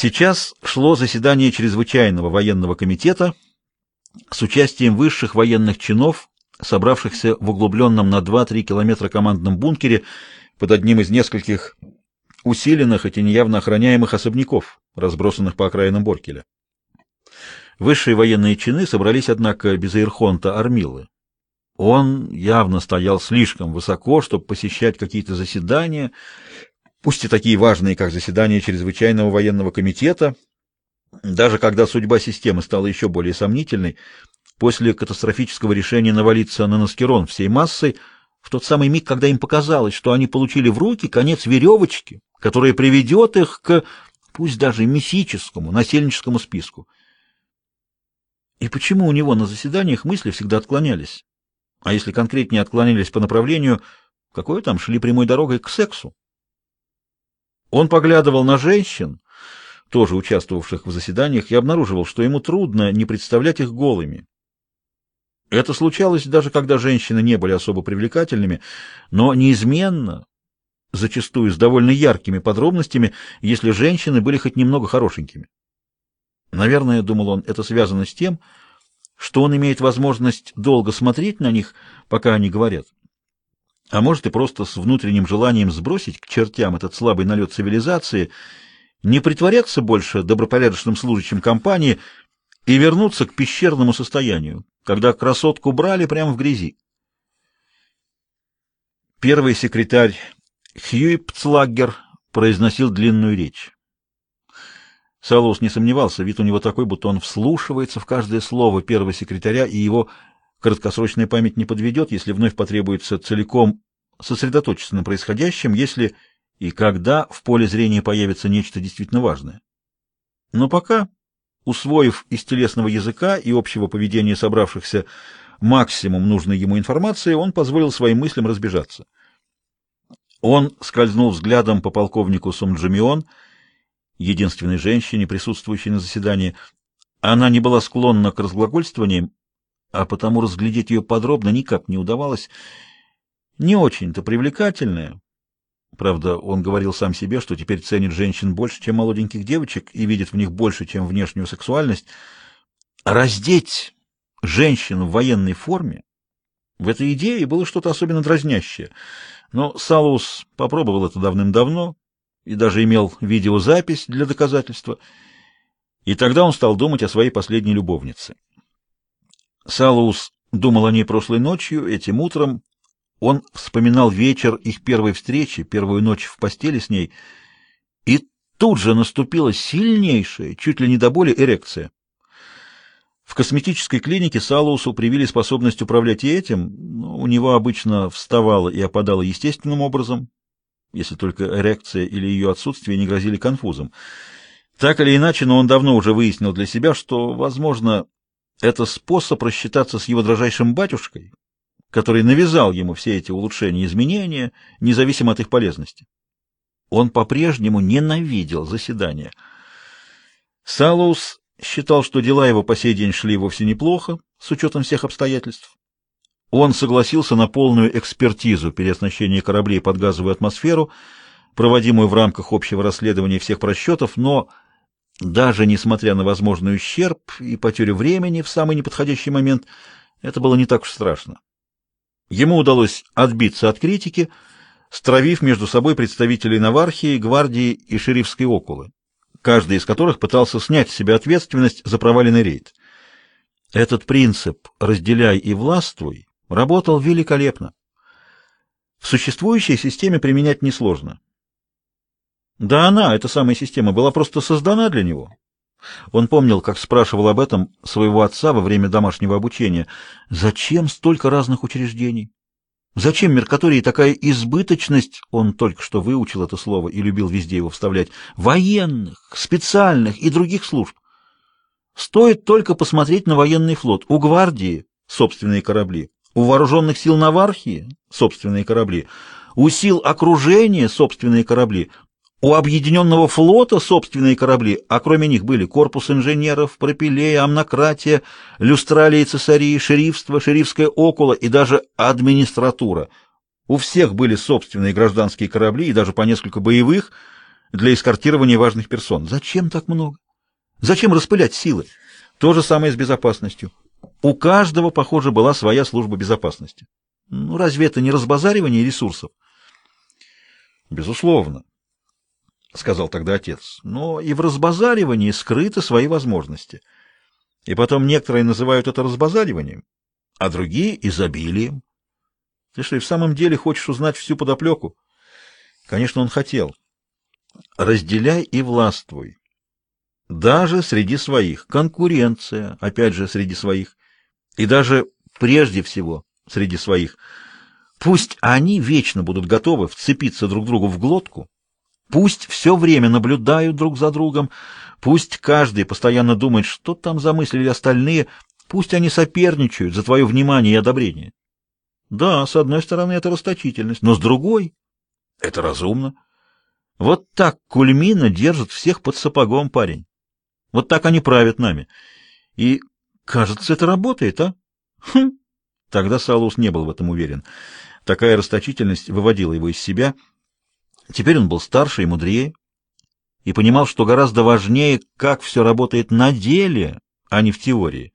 Сейчас шло заседание чрезвычайного военного комитета с участием высших военных чинов, собравшихся в углубленном на 2-3 километра командном бункере под одним из нескольких усиленных, и неявно охраняемых особняков, разбросанных по окраинам Боркеля. Высшие военные чины собрались, однако, без Ирхонта Армилы. Он явно стоял слишком высоко, чтобы посещать какие-то заседания, пусть и такие важные, как заседание чрезвычайного военного комитета, даже когда судьба системы стала еще более сомнительной, после катастрофического решения навалиться на Наскерон всей массой, в тот самый миг, когда им показалось, что они получили в руки конец веревочки, которая приведет их к, пусть даже мифическому, насельническому списку. И почему у него на заседаниях мысли всегда отклонялись? А если конкретнее отклонялись по направлению, какое там шли прямой дорогой к сексу? Он поглядывал на женщин, тоже участвовавших в заседаниях, и обнаруживал, что ему трудно не представлять их голыми. Это случалось даже когда женщины не были особо привлекательными, но неизменно, зачастую с довольно яркими подробностями, если женщины были хоть немного хорошенькими. Наверное, думал он, это связано с тем, что он имеет возможность долго смотреть на них, пока они говорят. А может и просто с внутренним желанием сбросить к чертям этот слабый налет цивилизации, не притворяться больше добропорядочным служащим компании и вернуться к пещерному состоянию, когда красотку брали прямо в грязи. Первый секретарь Хьюипцлагер произносил длинную речь. Салус не сомневался, вид у него такой, будто он вслушивается в каждое слово первого секретаря, и его краткосрочная память не подведет, если вновь потребуется целиком сосредоточиться на происходящем, если и когда в поле зрения появится нечто действительно важное. Но пока, усвоив из телесного языка и общего поведения собравшихся максимум нужной ему информации, он позволил своим мыслям разбежаться. Он скользнул взглядом по полковнику Сумджамион, единственной женщине, присутствующей на заседании. Она не была склонна к разглагольствованиям, а потому разглядеть ее подробно никак не удавалось. Не очень-то привлекательная. Правда, он говорил сам себе, что теперь ценит женщин больше, чем молоденьких девочек, и видит в них больше, чем внешнюю сексуальность. Раздеть женщину в военной форме в этой идее было что-то особенно дразнящее. Но Салус попробовал это давным-давно, и даже имел видеозапись для доказательства. И тогда он стал думать о своей последней любовнице. Салус думал о ней прошлой ночью, этим утром. Он вспоминал вечер их первой встречи, первую ночь в постели с ней, и тут же наступила сильнейшая, чуть ли не до боли, эрекция. В косметической клинике Салусу привили способность управлять и этим, у него обычно вставало и опадало естественным образом, если только эрекция или ее отсутствие не грозили конфузом. Так или иначе, но он давно уже выяснил для себя, что, возможно, это способ рассчитаться с его дрожайшим батюшкой, который навязал ему все эти улучшения и изменения, независимо от их полезности. Он по-прежнему ненавидел заседания. Салус считал, что дела его по сей день шли вовсе неплохо, с учетом всех обстоятельств. Он согласился на полную экспертизу переоснащения кораблей под газовую атмосферу, проводимую в рамках общего расследования всех просчетов, но даже несмотря на возможный ущерб и потерю времени в самый неподходящий момент, это было не так уж страшно. Ему удалось отбиться от критики, стравив между собой представителей Навархии, гвардии и шерифской окулы, каждый из которых пытался снять с себя ответственность за проваленный рейд. Этот принцип «разделяй и властвуй» Работал великолепно. В существующей системе применять несложно. Да она, эта самая система, была просто создана для него. Он помнил, как спрашивал об этом своего отца во время домашнего обучения. Зачем столько разных учреждений? Зачем Меркатории такая избыточность, он только что выучил это слово и любил везде его вставлять, военных, специальных и других служб? Стоит только посмотреть на военный флот. У гвардии собственные корабли, у вооруженных сил Навархии собственные корабли, у сил окружения собственные корабли, у объединенного флота собственные корабли, а кроме них были корпус инженеров, пропилея, амнократия, люстралия и цесарии, шерифство, шерифское около и даже администратура. У всех были собственные гражданские корабли и даже по несколько боевых, для эскортирования важных персон. Зачем так много? Зачем распылять силы? То же самое с безопасностью. У каждого, похоже, была своя служба безопасности. Ну, разве это не разбазаривание ресурсов? Безусловно, сказал тогда отец. Но и в разбазаривании скрыты свои возможности. И потом некоторые называют это разбазариванием, а другие изобилием. Ты что, и в самом деле хочешь узнать всю подоплеку? Конечно, он хотел. Разделяй и властвуй. Даже среди своих. Конкуренция, опять же, среди своих. И даже прежде всего среди своих. Пусть они вечно будут готовы вцепиться друг другу в глотку, пусть все время наблюдают друг за другом, пусть каждый постоянно думает, что там замыслили остальные, пусть они соперничают за твое внимание и одобрение. Да, с одной стороны, это расточительность, но с другой — это разумно. Вот так Кульмина держит всех под сапогом, парень. Вот так они правят нами. И, кажется, это работает, а? Хм. Тогда Салус не был в этом уверен. Такая расточительность выводила его из себя. Теперь он был старше и мудрее и понимал, что гораздо важнее, как все работает на деле, а не в теории.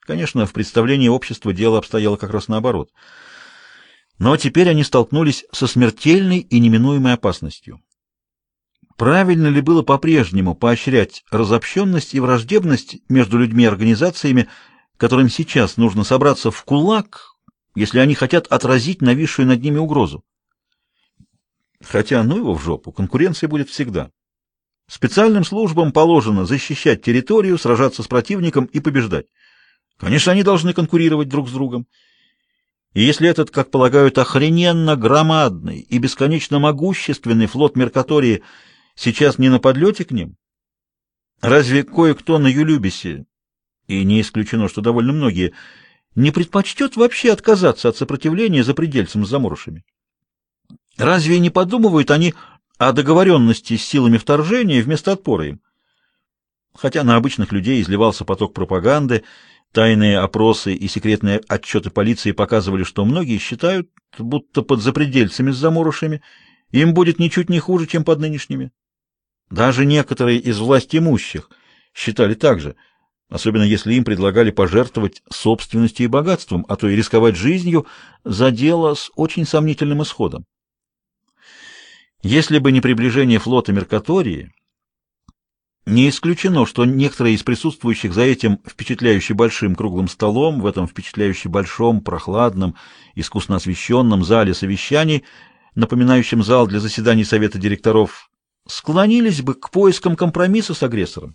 Конечно, в представлении общества дело обстояло как раз наоборот. Но теперь они столкнулись со смертельной и неминуемой опасностью. Правильно ли было по-прежнему поощрять разобщенность и враждебность между людьми и организациями, которым сейчас нужно собраться в кулак, если они хотят отразить нависшую над ними угрозу? Хотя, ну его в жопу, конкуренция будет всегда. Специальным службам положено защищать территорию, сражаться с противником и побеждать. Конечно, они должны конкурировать друг с другом. И если этот, как полагают, охрененно громадный и бесконечно могущественный флот Меркатории – сейчас не на подлете к ним? Разве кое-кто на Юлюбисе, и не исключено, что довольно многие, не предпочтет вообще отказаться от сопротивления за предельцем с заморышами? Разве не подумывают они о договоренности с силами вторжения вместо отпора им? Хотя на обычных людей изливался поток пропаганды, тайные опросы и секретные отчеты полиции показывали, что многие считают, будто под запредельцами с заморышами им будет ничуть не хуже, чем под нынешними. Даже некоторые из власть имущих считали так же, особенно если им предлагали пожертвовать собственностью и богатством, а то и рисковать жизнью за дело с очень сомнительным исходом. Если бы не приближение флота Меркатории, не исключено, что некоторые из присутствующих за этим впечатляюще большим круглым столом, в этом впечатляюще большом, прохладном, искусно освещенном зале совещаний, напоминающем зал для заседаний Совета директоров склонились бы к поискам компромисса с агрессором,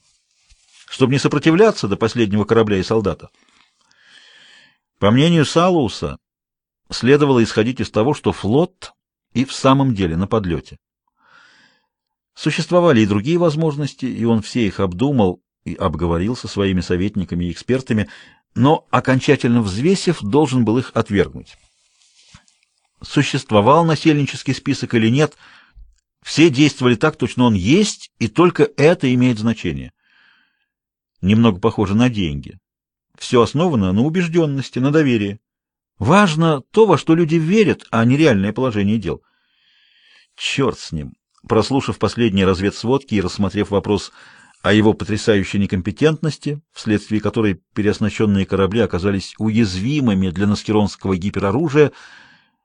чтобы не сопротивляться до последнего корабля и солдата. По мнению Салуса, следовало исходить из того, что флот и в самом деле на подлете. Существовали и другие возможности, и он все их обдумал и обговорил со своими советниками и экспертами, но, окончательно взвесив, должен был их отвергнуть. Существовал насельнический список или нет – все действовали так, точно он есть, и только это имеет значение. Немного похоже на деньги. Все основано на убежденности, на доверии. Важно то, во что люди верят, а не реальное положение дел. Черт с ним. Прослушав последние разведсводки и рассмотрев вопрос о его потрясающей некомпетентности, вследствие которой переоснащенные корабли оказались уязвимыми для наскеронского гипероружия,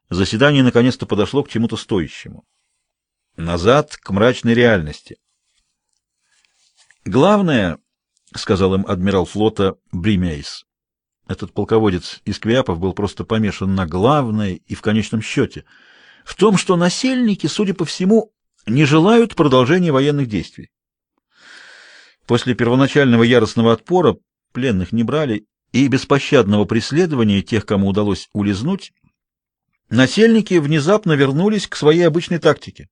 заседание наконец-то подошло к чему-то стоящему назад к мрачной реальности. «Главное, — сказал им адмирал флота Бримейс, — этот полководец из Квиапов был просто помешан на главное и в конечном счете, в том, что насельники, судя по всему, не желают продолжения военных действий. После первоначального яростного отпора пленных не брали и беспощадного преследования тех, кому удалось улизнуть, насельники внезапно вернулись к своей обычной тактике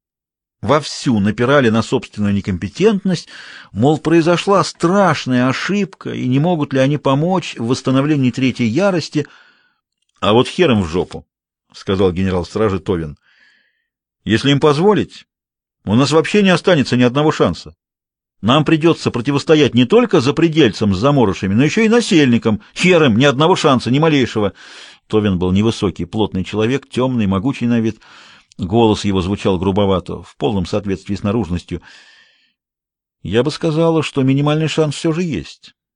вовсю напирали на собственную некомпетентность, мол, произошла страшная ошибка, и не могут ли они помочь в восстановлении третьей ярости. — А вот хером в жопу, — сказал генерал стражи Товин. — Если им позволить, у нас вообще не останется ни одного шанса. Нам придется противостоять не только за предельцам с заморышами, но еще и насельникам. Хером ни одного шанса, ни малейшего. Товин был невысокий, плотный человек, темный, могучий на вид — Голос его звучал грубовато, в полном соответствии с наружностью. Я бы сказала, что минимальный шанс все же есть.